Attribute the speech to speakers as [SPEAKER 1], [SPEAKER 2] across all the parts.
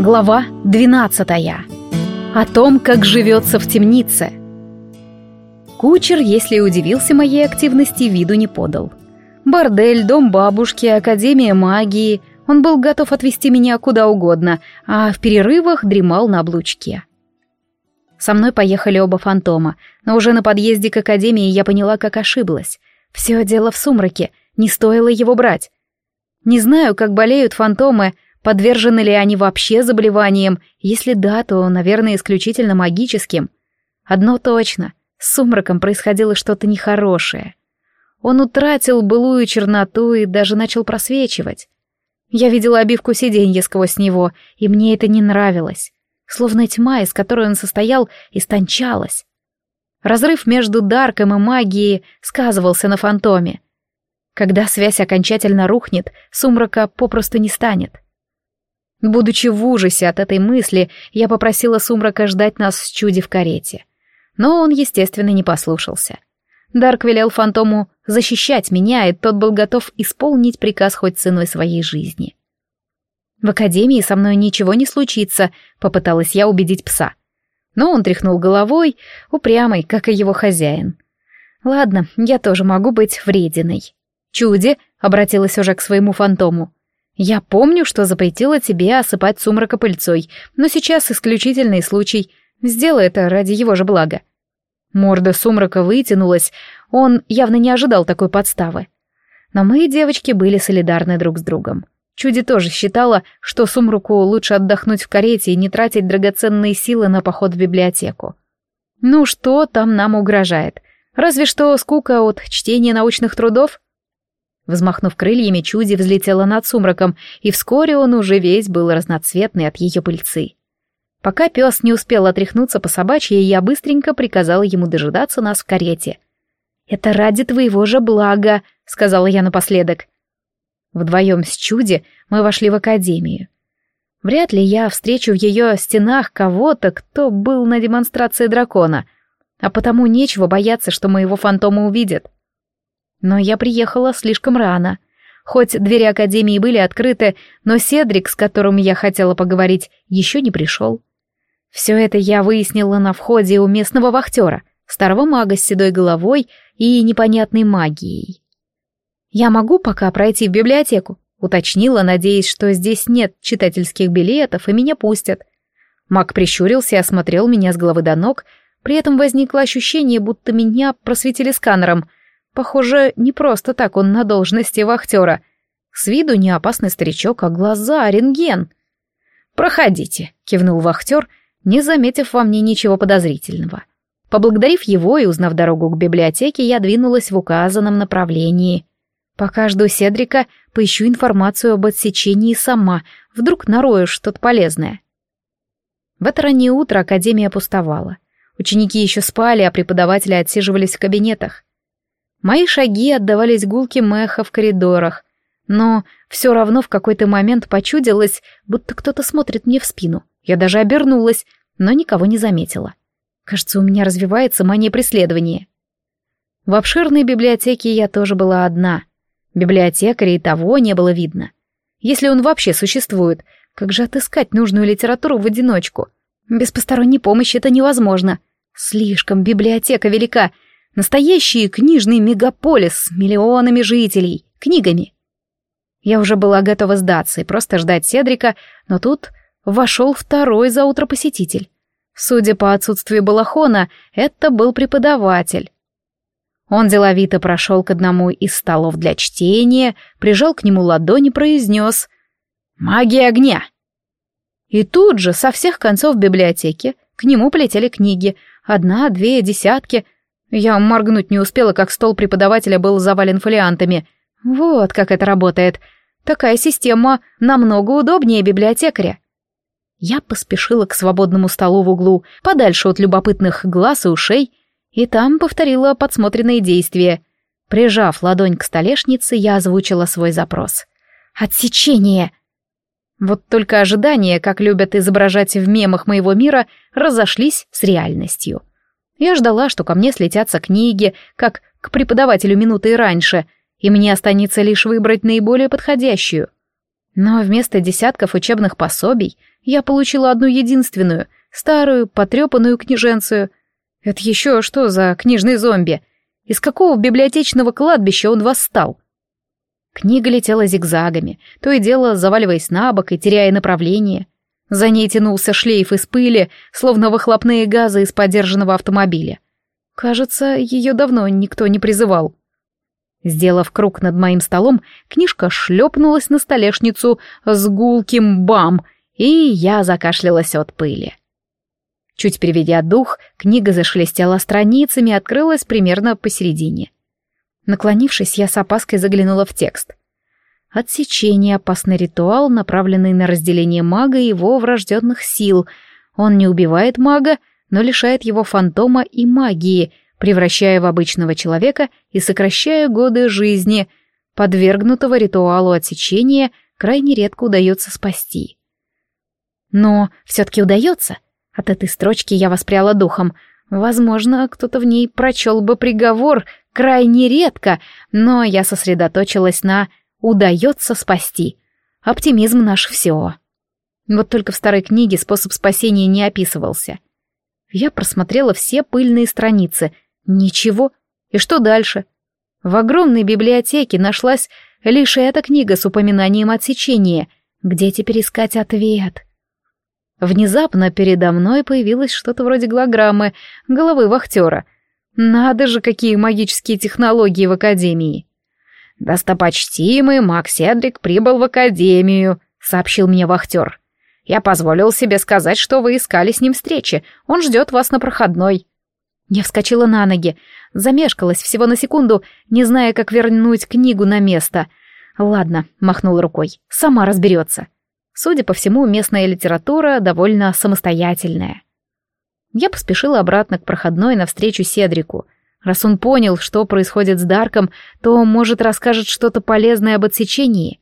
[SPEAKER 1] Глава 12. О том, как живется в темнице. Кучер, если удивился моей активности, виду не подал. Бордель, дом бабушки, академия магии. Он был готов отвезти меня куда угодно, а в перерывах дремал на облучке. Со мной поехали оба фантома, но уже на подъезде к академии я поняла, как ошиблась. Все дело в сумраке, не стоило его брать. Не знаю, как болеют фантомы, Подвержены ли они вообще заболеваниям? Если да, то, наверное, исключительно магическим. Одно точно, с сумраком происходило что-то нехорошее. Он утратил былую черноту и даже начал просвечивать. Я видела обивку сиденья сквозь него, и мне это не нравилось. Словно тьма, из которой он состоял, истончалась. Разрыв между Дарком и магией сказывался на фантоме. Когда связь окончательно рухнет, сумрака попросту не станет. Будучи в ужасе от этой мысли, я попросила Сумрака ждать нас с Чуди в карете. Но он, естественно, не послушался. Дарк велел фантому защищать меня, и тот был готов исполнить приказ хоть ценой своей жизни. «В академии со мной ничего не случится», — попыталась я убедить пса. Но он тряхнул головой, упрямый, как и его хозяин. «Ладно, я тоже могу быть врединой». «Чуди», — обратилась уже к своему фантому, — я помню, что запретила тебе осыпать сумрака пыльцой, но сейчас исключительный случай. Сделай это ради его же блага. Морда сумрака вытянулась, он явно не ожидал такой подставы. Но мы, девочки, были солидарны друг с другом. Чуди тоже считала, что сумраку лучше отдохнуть в карете и не тратить драгоценные силы на поход в библиотеку. Ну что там нам угрожает? Разве что скука от чтения научных трудов? Взмахнув крыльями, чуди взлетела над сумраком, и вскоре он уже весь был разноцветный от ее пыльцы. Пока пес не успел отряхнуться по собачьей, я быстренько приказала ему дожидаться нас в карете. «Это ради твоего же блага», — сказала я напоследок. Вдвоем с чуди мы вошли в академию. Вряд ли я встречу в ее стенах кого-то, кто был на демонстрации дракона, а потому нечего бояться, что моего фантома увидят. Но я приехала слишком рано. Хоть двери Академии были открыты, но Седрик, с которым я хотела поговорить, еще не пришел. Все это я выяснила на входе у местного вахтера, старого мага с седой головой и непонятной магией. «Я могу пока пройти в библиотеку?» — уточнила, надеясь, что здесь нет читательских билетов и меня пустят. Маг прищурился и осмотрел меня с головы до ног, при этом возникло ощущение, будто меня просветили сканером — Похоже, не просто так он на должности вахтера. С виду не опасный старичок, а глаза — рентген. «Проходите», — кивнул вахтер, не заметив во мне ничего подозрительного. Поблагодарив его и узнав дорогу к библиотеке, я двинулась в указанном направлении. Пока жду Седрика, поищу информацию об отсечении сама, вдруг нарою что-то полезное. В это раннее утро Академия пустовала. Ученики еще спали, а преподаватели отсиживались в кабинетах. Мои шаги отдавались гулким эхо в коридорах, но все равно в какой-то момент почудилось, будто кто-то смотрит мне в спину. Я даже обернулась, но никого не заметила. Кажется, у меня развивается мания преследования. В обширной библиотеке я тоже была одна. Библиотекаря и того не было видно. Если он вообще существует, как же отыскать нужную литературу в одиночку? Без посторонней помощи это невозможно. Слишком библиотека велика — Настоящий книжный мегаполис с миллионами жителей, книгами. Я уже была готова сдаться и просто ждать Седрика, но тут вошел второй за утро посетитель. Судя по отсутствию балахона, это был преподаватель. Он деловито прошел к одному из столов для чтения, прижал к нему ладони и произнес «Магия огня!». И тут же со всех концов библиотеки к нему полетели книги, одна, две, десятки — я моргнуть не успела, как стол преподавателя был завален фолиантами. Вот как это работает. Такая система намного удобнее библиотекаря. Я поспешила к свободному столу в углу, подальше от любопытных глаз и ушей, и там повторила подсмотренные действия. Прижав ладонь к столешнице, я озвучила свой запрос. «Отсечение!» Вот только ожидания, как любят изображать в мемах моего мира, разошлись с реальностью. Я ждала, что ко мне слетятся книги, как к преподавателю минуты раньше, и мне останется лишь выбрать наиболее подходящую. Но вместо десятков учебных пособий я получила одну единственную, старую, потрепанную книженцию. Это еще что за книжный зомби? Из какого библиотечного кладбища он восстал? Книга летела зигзагами, то и дело заваливаясь на бок и теряя направление. За ней тянулся шлейф из пыли, словно выхлопные газы из подержанного автомобиля. Кажется, ее давно никто не призывал. Сделав круг над моим столом, книжка шлепнулась на столешницу с гулким бам, и я закашлялась от пыли. Чуть переведя дух, книга зашелестела страницами и открылась примерно посередине. Наклонившись, я с опаской заглянула в текст. Отсечение — опасный ритуал, направленный на разделение мага и его врожденных сил. Он не убивает мага, но лишает его фантома и магии, превращая в обычного человека и сокращая годы жизни. Подвергнутого ритуалу отсечения крайне редко удается спасти. Но все-таки удается. От этой строчки я воспряла духом. Возможно, кто-то в ней прочел бы приговор крайне редко, но я сосредоточилась на «удается спасти». Оптимизм наш все. Вот только в старой книге способ спасения не описывался. Я просмотрела все пыльные страницы. Ничего. И что дальше? В огромной библиотеке нашлась лишь эта книга с упоминанием отсечения. Где теперь искать ответ? Внезапно передо мной появилось что-то вроде голограммы головы вахтера. Надо же, какие магические технологии в Академии. «Достопочтимый Макс Седрик прибыл в Академию», — сообщил мне вахтер. «Я позволил себе сказать, что вы искали с ним встречи. Он ждет вас на проходной». Я вскочила на ноги, замешкалась всего на секунду, не зная, как вернуть книгу на место. «Ладно», — махнул рукой, — «сама разберется». Судя по всему, местная литература довольно самостоятельная. Я поспешила обратно к проходной навстречу Седрику. Раз он понял, что происходит с Дарком, то, может, расскажет что-то полезное об отсечении.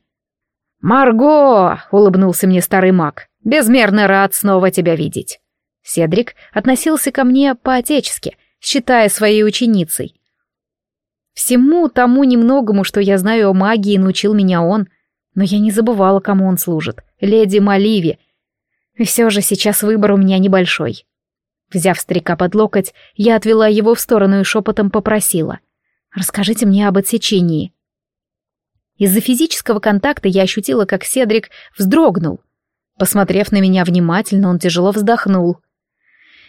[SPEAKER 1] «Марго!» — улыбнулся мне старый маг. «Безмерно рад снова тебя видеть». Седрик относился ко мне по-отечески, считая своей ученицей. Всему тому немногому, что я знаю о магии, научил меня он, но я не забывала, кому он служит, леди Маливи. И все же сейчас выбор у меня небольшой. Взяв старика под локоть, я отвела его в сторону и шепотом попросила. «Расскажите мне об отсечении». Из-за физического контакта я ощутила, как Седрик вздрогнул. Посмотрев на меня внимательно, он тяжело вздохнул.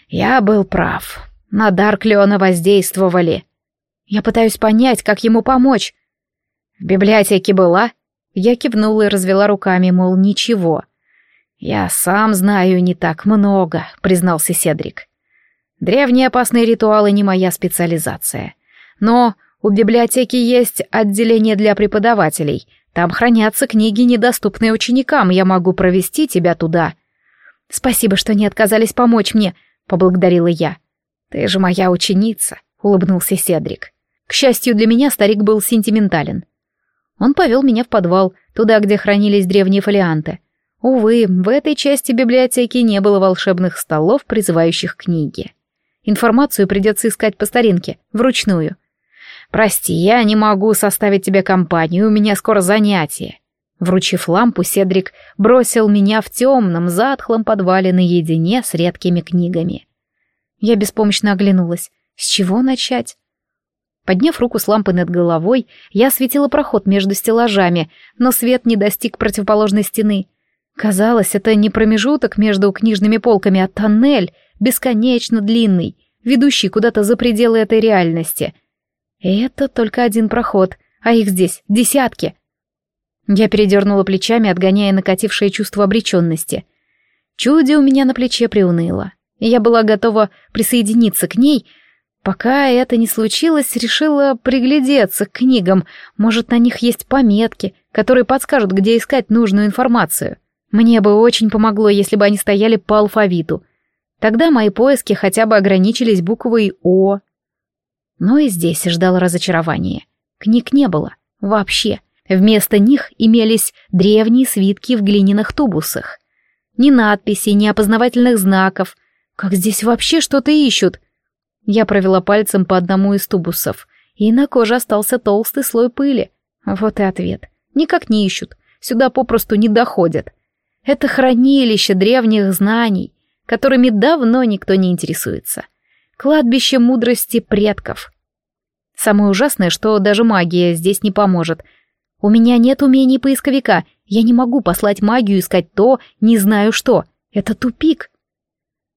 [SPEAKER 1] «Я был прав. На Дарклеона воздействовали. Я пытаюсь понять, как ему помочь. В библиотеке была?» Я кивнула и развела руками, мол, ничего. «Я сам знаю не так много», — признался Седрик. «Древние опасные ритуалы не моя специализация. Но у библиотеки есть отделение для преподавателей. Там хранятся книги, недоступные ученикам. Я могу провести тебя туда». «Спасибо, что не отказались помочь мне», — поблагодарила я. «Ты же моя ученица», — улыбнулся Седрик. К счастью для меня, старик был сентиментален. Он повел меня в подвал, туда, где хранились древние фолианты. Увы, в этой части библиотеки не было волшебных столов, призывающих книги. Информацию придется искать по старинке, вручную. «Прости, я не могу составить тебе компанию, у меня скоро занятие». Вручив лампу, Седрик бросил меня в темном, затхлом подвале наедине с редкими книгами. Я беспомощно оглянулась. С чего начать? Подняв руку с лампой над головой, я осветила проход между стеллажами, но свет не достиг противоположной стены. Казалось, это не промежуток между книжными полками, а тоннель, бесконечно длинный, ведущий куда-то за пределы этой реальности. И это только один проход, а их здесь десятки. Я передернула плечами, отгоняя накатившее чувство обреченности. Чуди у меня на плече приуныло. Я была готова присоединиться к ней, Пока это не случилось, решила приглядеться к книгам. Может, на них есть пометки, которые подскажут, где искать нужную информацию. Мне бы очень помогло, если бы они стояли по алфавиту. Тогда мои поиски хотя бы ограничились буквой «О». Но и здесь ждал разочарование. Книг не было. Вообще. Вместо них имелись древние свитки в глиняных тубусах. Ни надписей, ни опознавательных знаков. Как здесь вообще что-то ищут? Я провела пальцем по одному из тубусов, и на коже остался толстый слой пыли. Вот и ответ. Никак не ищут. сюда попросту не доходят. Это хранилище древних знаний, которыми давно никто не интересуется. Кладбище мудрости предков. Самое ужасное, что даже магия здесь не поможет. У меня нет умений поисковика, я не могу послать магию искать то, не знаю что. Это тупик.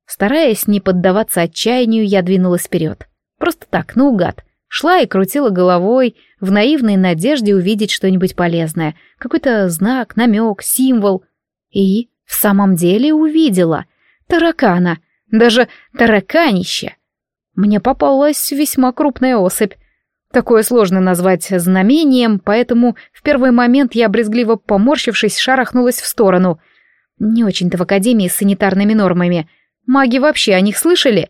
[SPEAKER 1] Стараясь не поддаваться отчаянию, я двинулась вперед. Просто так, наугад. Шла и крутила головой, в наивной надежде увидеть что-нибудь полезное. Какой-то знак, намек, символ. И в самом деле увидела. Таракана. Даже тараканище. Мне попалась весьма крупная особь. Такое сложно назвать знамением, поэтому в первый момент я, брезгливо поморщившись, шарахнулась в сторону. Не очень-то в академии с санитарными нормами. Маги вообще о них слышали?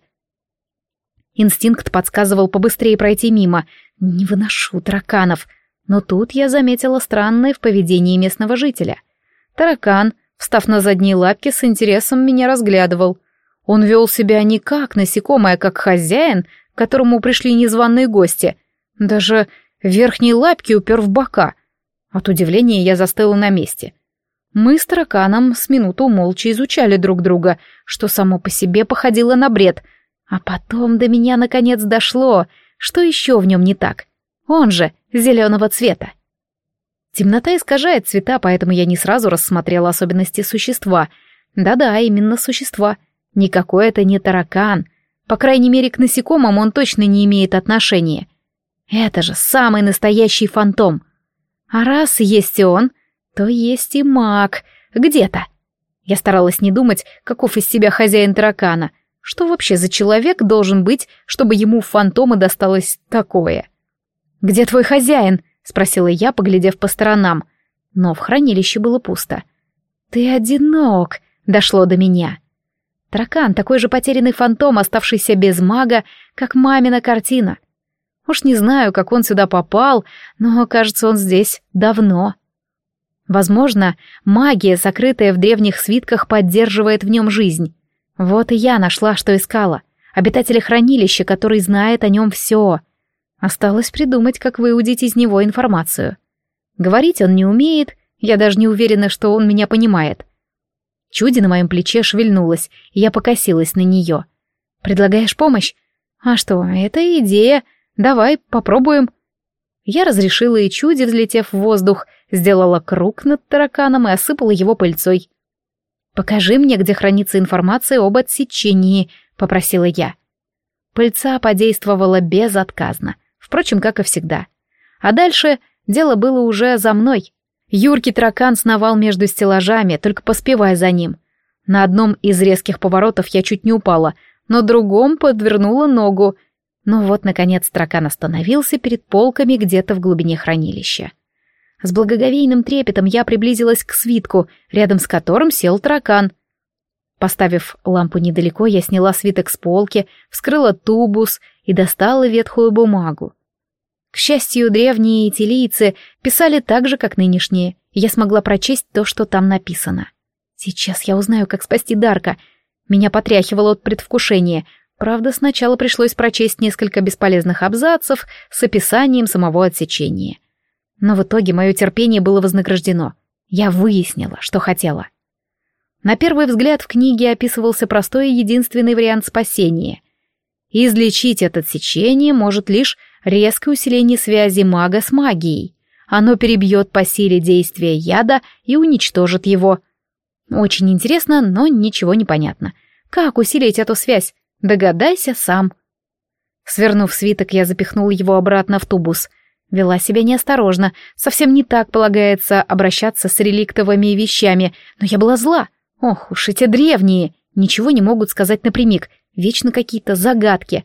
[SPEAKER 1] Инстинкт подсказывал побыстрее пройти мимо. Не выношу тараканов. Но тут я заметила странное в поведении местного жителя. Таракан, встав на задние лапки, с интересом меня разглядывал. Он вел себя не как насекомое, а как хозяин, к которому пришли незваные гости. Даже верхние лапки упер в бока. От удивления я застыла на месте. Мы с тараканом с минуту молча изучали друг друга, что само по себе походило на бред. А потом до меня наконец дошло, что еще в нем не так. Он же зеленого цвета. Темнота искажает цвета, поэтому я не сразу рассмотрела особенности существа. Да-да, именно существа — Никакой это не таракан. По крайней мере, к насекомым он точно не имеет отношения. Это же самый настоящий фантом. А раз есть и он, то есть и маг. Где-то. Я старалась не думать, каков из себя хозяин таракана. Что вообще за человек должен быть, чтобы ему фантомы досталось такое? «Где твой хозяин?» — спросила я, поглядев по сторонам. Но в хранилище было пусто. «Ты одинок», — дошло до меня. Таракан — такой же потерянный фантом, оставшийся без мага, как мамина картина. Уж не знаю, как он сюда попал, но, кажется, он здесь давно. Возможно, магия, сокрытая в древних свитках, поддерживает в нем жизнь. Вот и я нашла, что искала. Обитателя хранилища, который знает о нем все. Осталось придумать, как выудить из него информацию. Говорить он не умеет, я даже не уверена, что он меня понимает. Чуди на моем плече шевельнулась, и я покосилась на нее. «Предлагаешь помощь?» «А что, это идея. Давай, попробуем». Я разрешила и Чуди, взлетев в воздух, сделала круг над тараканом и осыпала его пыльцой. «Покажи мне, где хранится информация об отсечении», — попросила я. Пыльца подействовала безотказно, впрочем, как и всегда. А дальше дело было уже за мной. Юркий таракан сновал между стеллажами, только поспевая за ним. На одном из резких поворотов я чуть не упала, но другом подвернула ногу. Но вот, наконец, таракан остановился перед полками где-то в глубине хранилища. С благоговейным трепетом я приблизилась к свитку, рядом с которым сел таракан. Поставив лампу недалеко, я сняла свиток с полки, вскрыла тубус и достала ветхую бумагу. К счастью, древние итилийцы писали так же, как нынешние, я смогла прочесть то, что там написано. Сейчас я узнаю, как спасти Дарка. Меня потряхивало от предвкушения. Правда, сначала пришлось прочесть несколько бесполезных абзацев с описанием самого отсечения. Но в итоге мое терпение было вознаграждено. Я выяснила, что хотела. На первый взгляд в книге описывался простой и единственный вариант спасения. Излечить это отсечение может лишь резкое усиление связи мага с магией. Оно перебьет по силе действия яда и уничтожит его. Очень интересно, но ничего не понятно. Как усилить эту связь? Догадайся сам. Свернув свиток, я запихнул его обратно в тубус. Вела себя неосторожно, совсем не так полагается обращаться с реликтовыми вещами, но я была зла. Ох уж эти древние, ничего не могут сказать напрямик, вечно какие-то загадки.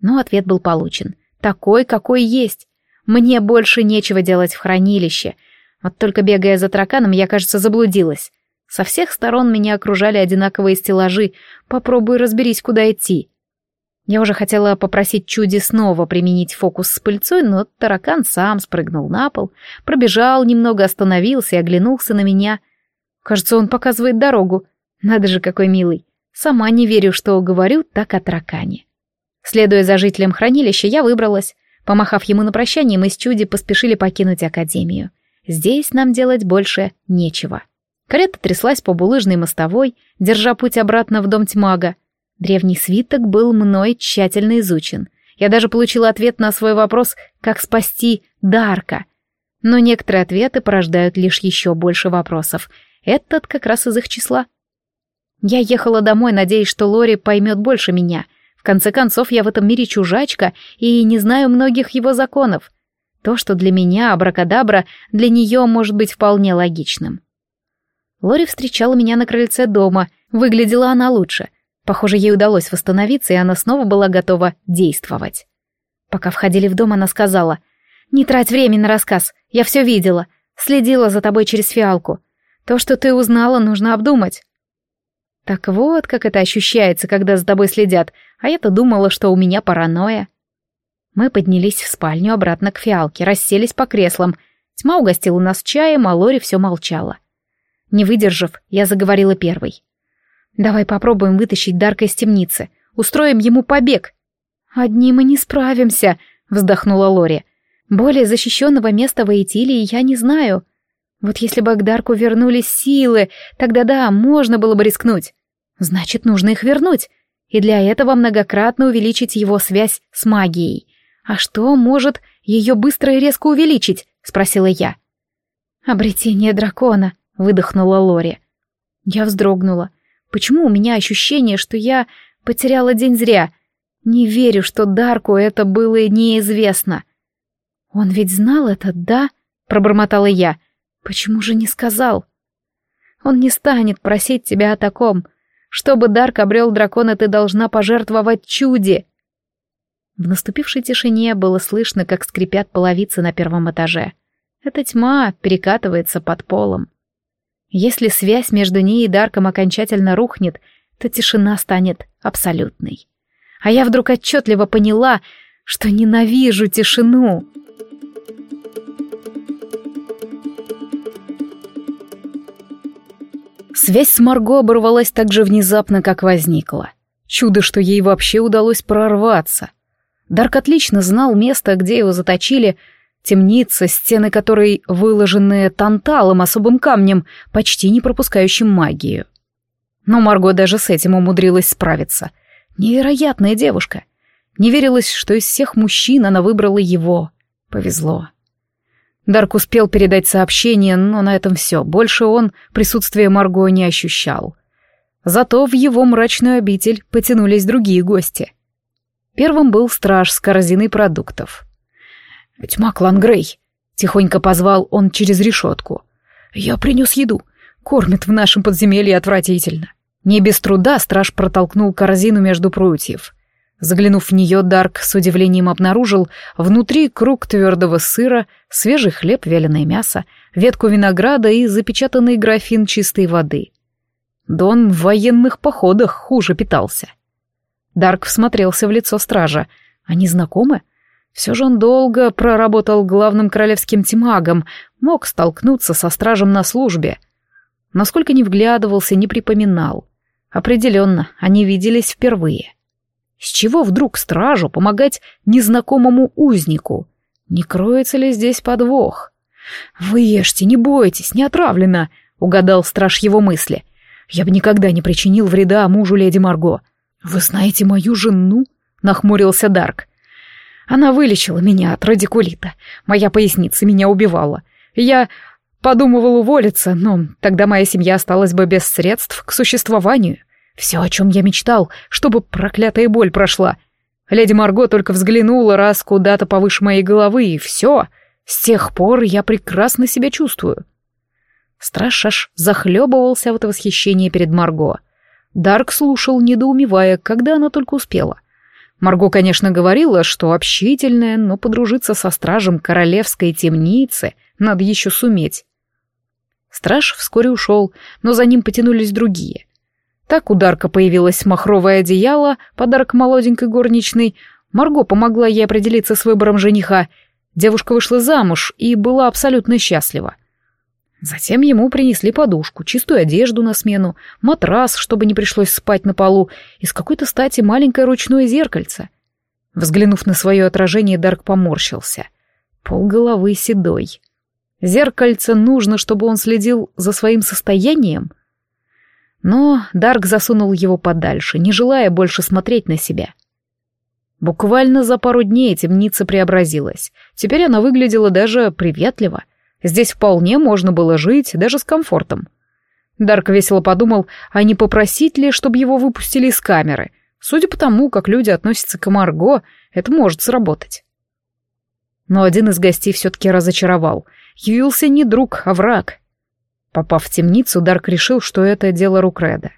[SPEAKER 1] Но ответ был получен такой, какой есть. Мне больше нечего делать в хранилище. Вот только бегая за тараканом, я, кажется, заблудилась. Со всех сторон меня окружали одинаковые стеллажи. Попробуй разберись, куда идти. Я уже хотела попросить Чуди снова применить фокус с пыльцой, но таракан сам спрыгнул на пол, пробежал немного, остановился и оглянулся на меня. Кажется, он показывает дорогу. Надо же, какой милый. Сама не верю, что говорю так о таракане. Следуя за жителем хранилища, я выбралась. Помахав ему на прощание, мы с Чуди поспешили покинуть академию. Здесь нам делать больше нечего. Карета тряслась по булыжной мостовой, держа путь обратно в дом тьмага. Древний свиток был мной тщательно изучен. Я даже получила ответ на свой вопрос, как спасти Дарка. Но некоторые ответы порождают лишь еще больше вопросов. Этот как раз из их числа. Я ехала домой, надеясь, что Лори поймет больше меня. В конце концов, я в этом мире чужачка и не знаю многих его законов. То, что для меня абракадабра, для нее может быть вполне логичным. Лори встречала меня на крыльце дома. Выглядела она лучше. Похоже, ей удалось восстановиться, и она снова была готова действовать. Пока входили в дом, она сказала, «Не трать время на рассказ, я все видела, следила за тобой через фиалку. То, что ты узнала, нужно обдумать». Так вот, как это ощущается, когда за тобой следят, а я-то думала, что у меня паранойя. Мы поднялись в спальню обратно к фиалке, расселись по креслам. Тьма угостила нас чаем, а Лори все молчала. Не выдержав, я заговорила первой. «Давай попробуем вытащить Дарка из темницы. Устроим ему побег». «Одни мы не справимся», — вздохнула Лори. «Более защищенного места в Эйтилии я не знаю. Вот если бы к Дарку вернулись силы, тогда да, можно было бы рискнуть. Значит, нужно их вернуть, и для этого многократно увеличить его связь с магией. А что может ее быстро и резко увеличить? Спросила я. Обретение дракона, выдохнула Лори. Я вздрогнула. Почему у меня ощущение, что я потеряла день зря? Не верю, что Дарку это было неизвестно. Он ведь знал это, да? Пробормотала я. Почему же не сказал? Он не станет просить тебя о таком. Чтобы Дарк обрел дракона, ты должна пожертвовать чуде. В наступившей тишине было слышно, как скрипят половицы на первом этаже. Эта тьма перекатывается под полом. Если связь между ней и Дарком окончательно рухнет, то тишина станет абсолютной. А я вдруг отчетливо поняла, что ненавижу тишину. Связь с Марго оборвалась так же внезапно, как возникла. Чудо, что ей вообще удалось прорваться. Дарк отлично знал место, где его заточили, темница, стены которой выложены танталом, особым камнем, почти не пропускающим магию. Но Марго даже с этим умудрилась справиться. Невероятная девушка. Не верилось, что из всех мужчин она выбрала его. Повезло. Дарк успел передать сообщение, но на этом все. Больше он присутствие Марго не ощущал. Зато в его мрачную обитель потянулись другие гости. Первым был страж с корзиной продуктов. «Тьма Клангрей!» — тихонько позвал он через решетку. «Я принес еду. Кормят в нашем подземелье отвратительно». Не без труда страж протолкнул корзину между прутьев. Заглянув в нее, Дарк с удивлением обнаружил внутри круг твердого сыра, свежий хлеб, вяленое мясо, ветку винограда и запечатанный графин чистой воды. Дон в военных походах хуже питался. Дарк всмотрелся в лицо стража. Они знакомы? Все же он долго проработал главным королевским тимагом, мог столкнуться со стражем на службе. Насколько не вглядывался, не припоминал. Определенно, они виделись впервые. — с чего вдруг стражу помогать незнакомому узнику? Не кроется ли здесь подвох? «Вы ешьте, не бойтесь, не отравлено», — угадал страж его мысли. «Я бы никогда не причинил вреда мужу леди Марго». «Вы знаете мою жену?» — нахмурился Дарк. «Она вылечила меня от радикулита. Моя поясница меня убивала. Я подумывал уволиться, но тогда моя семья осталась бы без средств к существованию. Все, о чем я мечтал, чтобы проклятая боль прошла. Леди Марго только взглянула раз куда-то повыше моей головы, и все. С тех пор я прекрасно себя чувствую. Страж аж захлебывался в это восхищение перед Марго. Дарк слушал, недоумевая, когда она только успела. Марго, конечно, говорила, что общительная, но подружиться со стражем королевской темницы надо еще суметь. Страж вскоре ушел, но за ним потянулись другие. Так у Дарка появилось махровое одеяло, подарок молоденькой горничной. Марго помогла ей определиться с выбором жениха. Девушка вышла замуж и была абсолютно счастлива. Затем ему принесли подушку, чистую одежду на смену, матрас, чтобы не пришлось спать на полу, и с какой-то стати маленькое ручное зеркальце. Взглянув на свое отражение, Дарк поморщился. Пол головы седой. Зеркальце нужно, чтобы он следил за своим состоянием? Но Дарк засунул его подальше, не желая больше смотреть на себя. Буквально за пару дней темница преобразилась. Теперь она выглядела даже приветливо. Здесь вполне можно было жить, даже с комфортом. Дарк весело подумал, а не попросить ли, чтобы его выпустили из камеры. Судя по тому, как люди относятся к Марго, это может сработать. Но один из гостей все-таки разочаровал. Явился не друг, а враг. Попав в темницу, Дарк решил, что это дело рук Реда.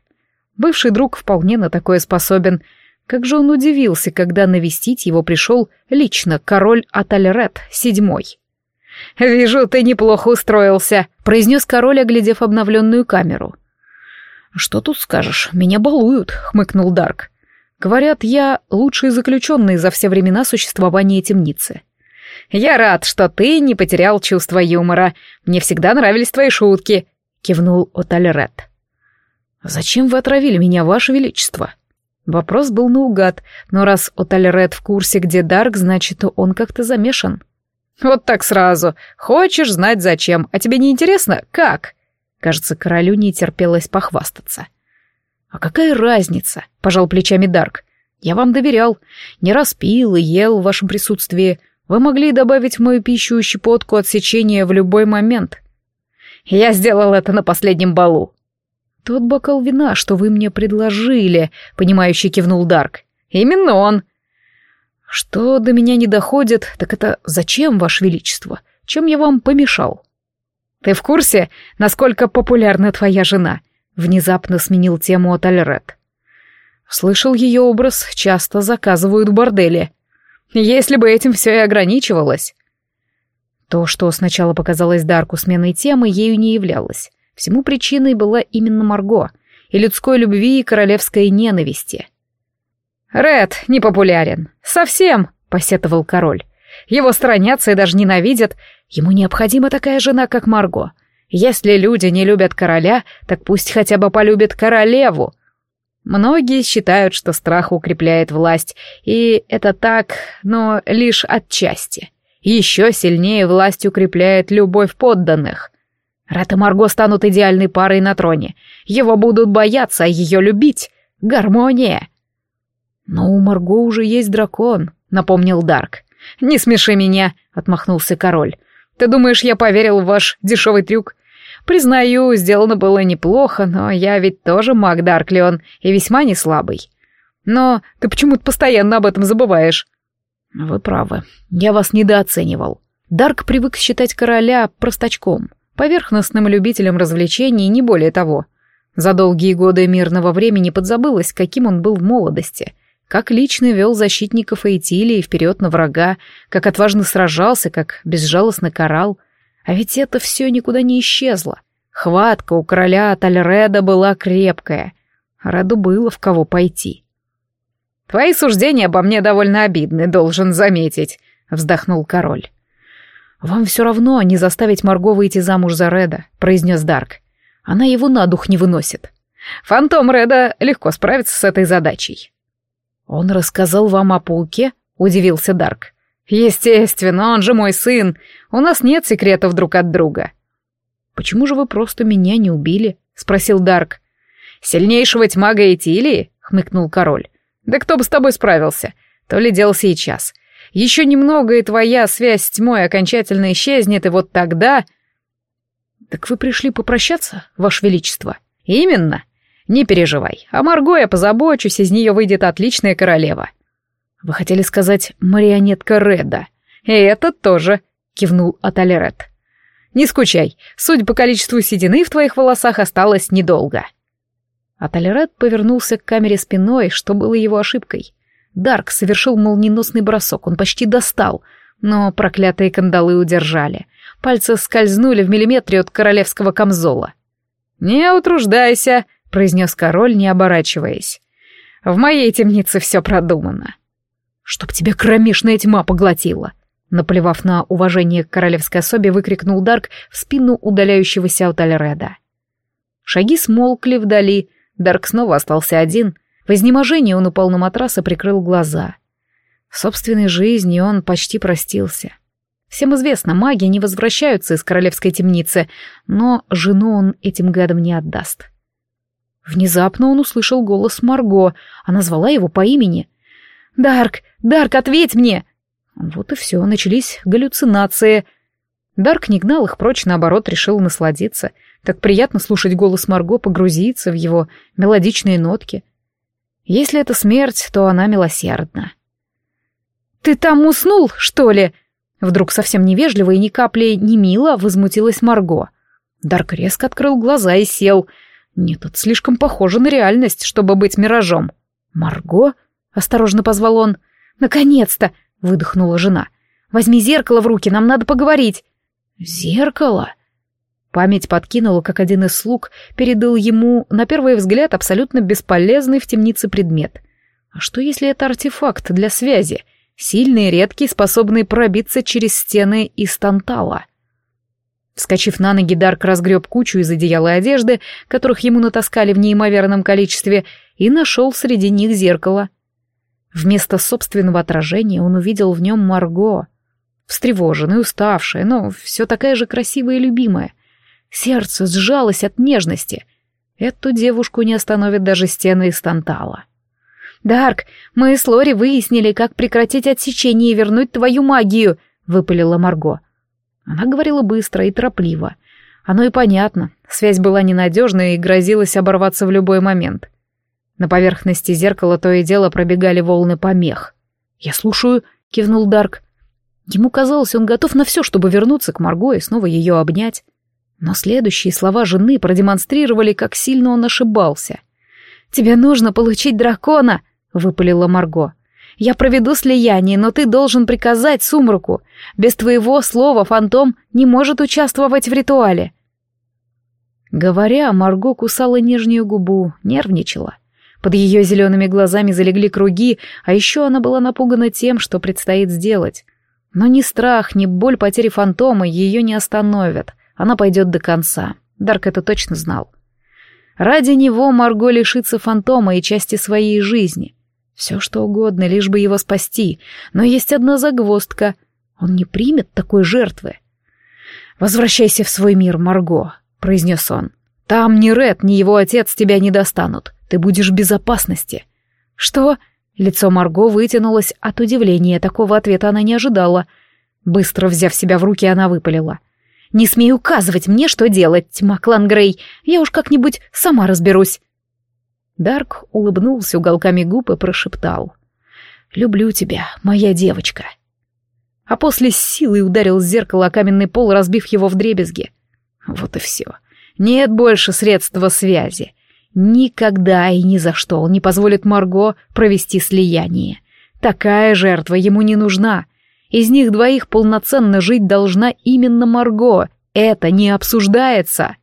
[SPEAKER 1] Бывший друг вполне на такое способен. Как же он удивился, когда навестить его пришел лично король Атальред, седьмой. «Вижу, ты неплохо устроился», — произнес король, оглядев обновленную камеру. «Что тут скажешь? Меня балуют», — хмыкнул Дарк. «Говорят, я лучший заключенный за все времена существования темницы». «Я рад, что ты не потерял чувство юмора. Мне всегда нравились твои шутки», — кивнул Отальред. «Зачем вы отравили меня, ваше величество?» Вопрос был наугад, но раз Отальред в курсе, где Дарк, значит, он как-то замешан. «Вот так сразу. Хочешь знать зачем, а тебе не интересно, как?» Кажется, королю не терпелось похвастаться. «А какая разница?» — пожал плечами Дарк. «Я вам доверял. Не раз пил и ел в вашем присутствии. Вы могли добавить в мою пищу щепотку отсечения в любой момент. Я сделал это на последнем балу. Тот бокал вина, что вы мне предложили, понимающе кивнул Дарк. Именно он. Что до меня не доходит, так это зачем, Ваше Величество? Чем я вам помешал? Ты в курсе, насколько популярна твоя жена? Внезапно сменил тему от Альред. Слышал ее образ, часто заказывают в борделе. Если бы этим все и ограничивалось. То, что сначала показалось Дарку сменой темы, ею не являлось. Всему причиной была именно Марго, и людской любви, и королевской ненависти. «Ред непопулярен. Совсем», — посетовал король. «Его сторонятся и даже ненавидят. Ему необходима такая жена, как Марго. Если люди не любят короля, так пусть хотя бы полюбят королеву. Многие считают, что страх укрепляет власть, и это так, но лишь отчасти. Еще сильнее власть укрепляет любовь подданных. Рат и Марго станут идеальной парой на троне. Его будут бояться, а ее любить. Гармония. Но у Марго уже есть дракон, напомнил Дарк. Не смеши меня, отмахнулся король. Ты думаешь, я поверил в ваш дешевый трюк? Признаю, сделано было неплохо, но я ведь тоже маг Дарклион и весьма не слабый. Но ты почему-то постоянно об этом забываешь. Вы правы, я вас недооценивал. Дарк привык считать короля простачком, поверхностным любителем развлечений, не более того. За долгие годы мирного времени подзабылось, каким он был в молодости, как лично вел защитников Эйтилии вперед на врага, как отважно сражался, как безжалостно карал — а ведь это все никуда не исчезло. Хватка у короля Тальреда была крепкая. Раду было в кого пойти. «Твои суждения обо мне довольно обидны, должен заметить», — вздохнул король. «Вам все равно не заставить Марго выйти замуж за Реда», — произнес Дарк. «Она его на дух не выносит. Фантом Реда легко справится с этой задачей». «Он рассказал вам о пауке?» — удивился Дарк. «Естественно, он же мой сын. У нас нет секретов друг от друга». «Почему же вы просто меня не убили?» — спросил Дарк. «Сильнейшего тьма Гаэтилии?» — хмыкнул король. «Да кто бы с тобой справился? То ли дело сейчас. Еще немного, и твоя связь с тьмой окончательно исчезнет, и вот тогда...» «Так вы пришли попрощаться, Ваше Величество?» «Именно. Не переживай. О Марго я позабочусь, из нее выйдет отличная королева». «Вы хотели сказать марионетка Реда?» «И это тоже», — кивнул Аталерет. «Не скучай, судя по количеству седины в твоих волосах осталось недолго». Аталерет повернулся к камере спиной, что было его ошибкой. Дарк совершил молниеносный бросок, он почти достал, но проклятые кандалы удержали. Пальцы скользнули в миллиметре от королевского камзола. «Не утруждайся», — произнес король, не оборачиваясь. «В моей темнице все продумано». «Чтоб тебя кромешная тьма поглотила!» Наплевав на уважение к королевской особе, выкрикнул Дарк в спину удаляющегося от Альреда. Шаги смолкли вдали, Дарк снова остался один. В изнеможении он упал на матрас и прикрыл глаза. В собственной жизни он почти простился. Всем известно, маги не возвращаются из королевской темницы, но жену он этим гадам не отдаст. Внезапно он услышал голос Марго. Она звала его по имени. «Дарк! Дарк, ответь мне!» Вот и все, начались галлюцинации. Дарк не гнал их прочь, наоборот, решил насладиться. Так приятно слушать голос Марго, погрузиться в его мелодичные нотки. Если это смерть, то она милосердна. «Ты там уснул, что ли?» Вдруг совсем невежливо и ни капли не мило возмутилась Марго. Дарк резко открыл глаза и сел. Нет, тут слишком похоже на реальность, чтобы быть миражом. «Марго?» — осторожно позвал он. «Наконец-то!» — выдохнула жена. «Возьми зеркало в руки, нам надо поговорить». «Зеркало?» Память подкинула, как один из слуг передал ему, на первый взгляд, абсолютно бесполезный в темнице предмет. А что, если это артефакт для связи? Сильный, редкий, способный пробиться через стены из тантала. Вскочив на ноги, Дарк разгреб кучу из одеяла и одежды, которых ему натаскали в неимоверном количестве, и нашел среди них зеркало. Вместо собственного отражения он увидел в нем Марго. Встревоженная, уставшая, но все такая же красивая и любимая. Сердце сжалось от нежности. Эту девушку не остановит даже стены из тантала. «Дарк, мы с Лори выяснили, как прекратить отсечение и вернуть твою магию», — выпалила Марго. Она говорила быстро и торопливо. Оно и понятно, связь была ненадежной и грозилась оборваться в любой момент. На поверхности зеркала то и дело пробегали волны помех. «Я слушаю», — кивнул Дарк. Ему казалось, он готов на все, чтобы вернуться к Марго и снова ее обнять. Но следующие слова жены продемонстрировали, как сильно он ошибался. «Тебе нужно получить дракона!» — выпалила Марго. «Я проведу слияние, но ты должен приказать сумраку. Без твоего слова фантом не может участвовать в ритуале». Говоря, Марго кусала нижнюю губу, нервничала. Под ее зелеными глазами залегли круги, а еще она была напугана тем, что предстоит сделать. Но ни страх, ни боль потери фантома ее не остановят. Она пойдет до конца. Дарк это точно знал. Ради него Марго лишится фантома и части своей жизни. Все что угодно, лишь бы его спасти. Но есть одна загвоздка. Он не примет такой жертвы. «Возвращайся в свой мир, Марго», — произнес он. «Там ни Ред, ни его отец тебя не достанут. Ты будешь в безопасности». «Что?» Лицо Марго вытянулось от удивления, такого ответа она не ожидала. Быстро взяв себя в руки, она выпалила. «Не смей указывать мне, что делать, тьма Клангрей. Я уж как-нибудь сама разберусь». Дарк улыбнулся уголками губ и прошептал. «Люблю тебя, моя девочка». А после с силой ударил зеркало о каменный пол, разбив его в дребезги. Вот и все. Нет больше средства связи. Никогда и ни за что он не позволит Марго провести слияние. Такая жертва ему не нужна. Из них двоих полноценно жить должна именно Марго. Это не обсуждается.